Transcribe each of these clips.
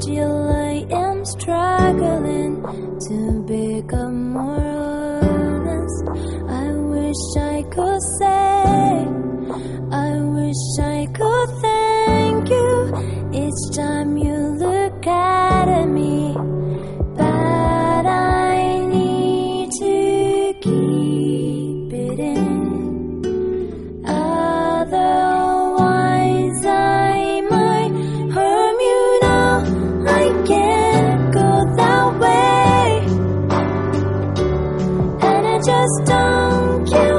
still I am struggling to become just don't care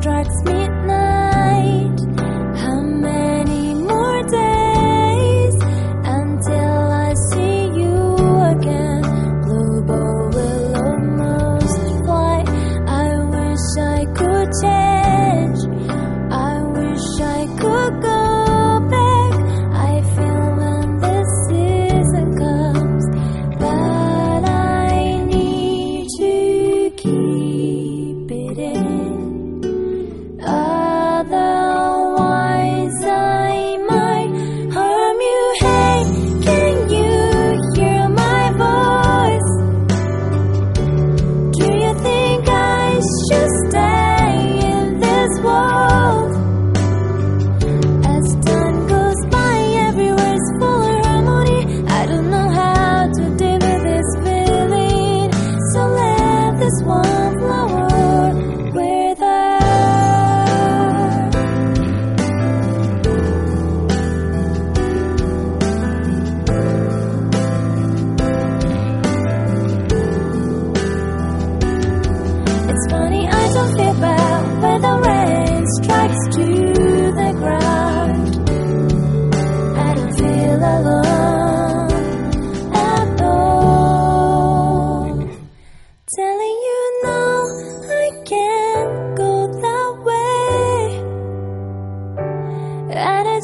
strikes midnight.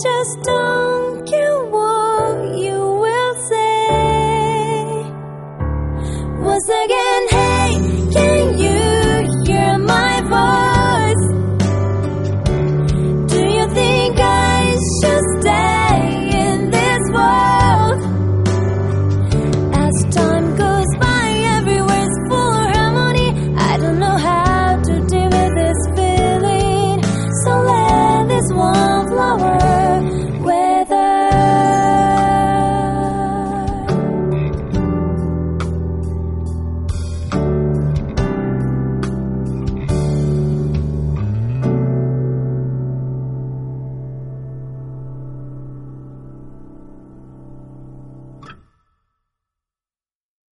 Just don't